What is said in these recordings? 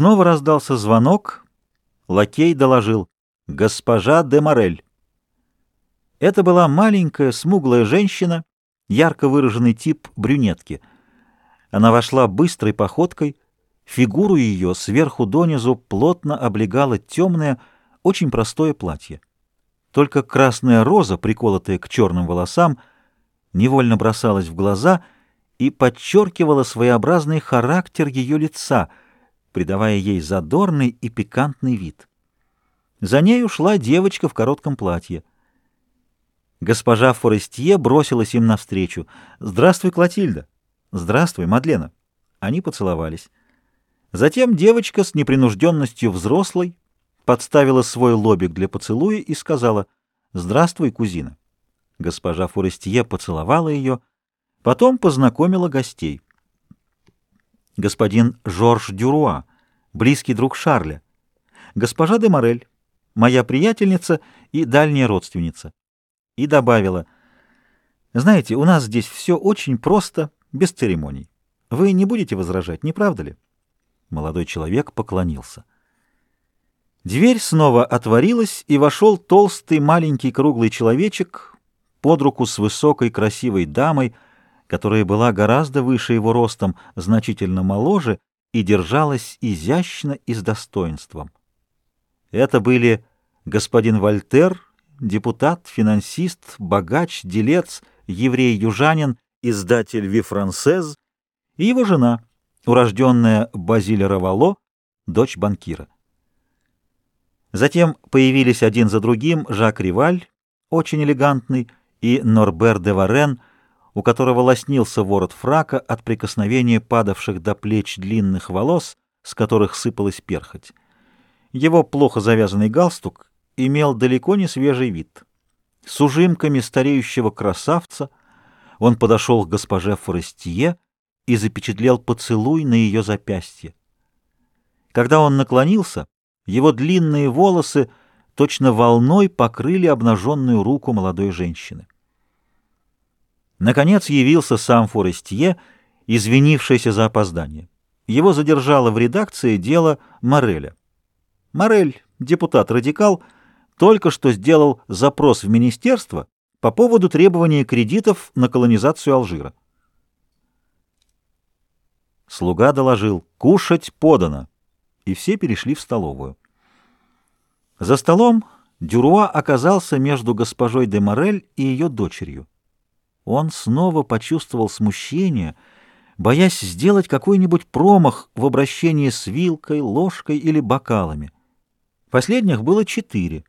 Снова раздался звонок. Лакей доложил. «Госпожа де Морель». Это была маленькая, смуглая женщина, ярко выраженный тип брюнетки. Она вошла быстрой походкой, фигуру ее сверху донизу плотно облегало темное, очень простое платье. Только красная роза, приколотая к черным волосам, невольно бросалась в глаза и подчеркивала своеобразный характер ее лица, придавая ей задорный и пикантный вид. За ней ушла девочка в коротком платье. Госпожа Форестье бросилась им навстречу. «Здравствуй, Клотильда!» «Здравствуй, Мадлена!» Они поцеловались. Затем девочка с непринужденностью взрослой подставила свой лобик для поцелуя и сказала «Здравствуй, кузина». Госпожа Форестье поцеловала ее, потом познакомила гостей. Господин Жорж Дюруа, близкий друг Шарля. Госпожа де Морель, моя приятельница и дальняя родственница и добавила, «Знаете, у нас здесь все очень просто, без церемоний. Вы не будете возражать, не правда ли?» Молодой человек поклонился. Дверь снова отворилась, и вошел толстый маленький круглый человечек под руку с высокой красивой дамой, которая была гораздо выше его ростом, значительно моложе и держалась изящно и с достоинством. Это были господин Вольтер депутат, финансист, богач, делец, еврей-южанин, издатель «Ви Франсез» и его жена, урожденная Базиль Равало, дочь банкира. Затем появились один за другим Жак Риваль, очень элегантный, и Норбер де Варен, у которого лоснился ворот фрака от прикосновения падавших до плеч длинных волос, с которых сыпалась перхоть. Его плохо завязанный галстук имел далеко не свежий вид. С ужимками стареющего красавца он подошел к госпоже Форестие и запечатлел поцелуй на ее запястье. Когда он наклонился, его длинные волосы точно волной покрыли обнаженную руку молодой женщины. Наконец явился сам Форестье, извинившийся за опоздание. Его задержало в редакции дело Мореля. Морель, депутат-радикал, только что сделал запрос в министерство по поводу требования кредитов на колонизацию Алжира. Слуга доложил «Кушать подано», и все перешли в столовую. За столом Дюруа оказался между госпожой де Морель и ее дочерью. Он снова почувствовал смущение, боясь сделать какой-нибудь промах в обращении с вилкой, ложкой или бокалами. Последних было четыре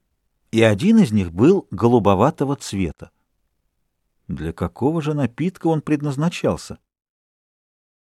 и один из них был голубоватого цвета. Для какого же напитка он предназначался?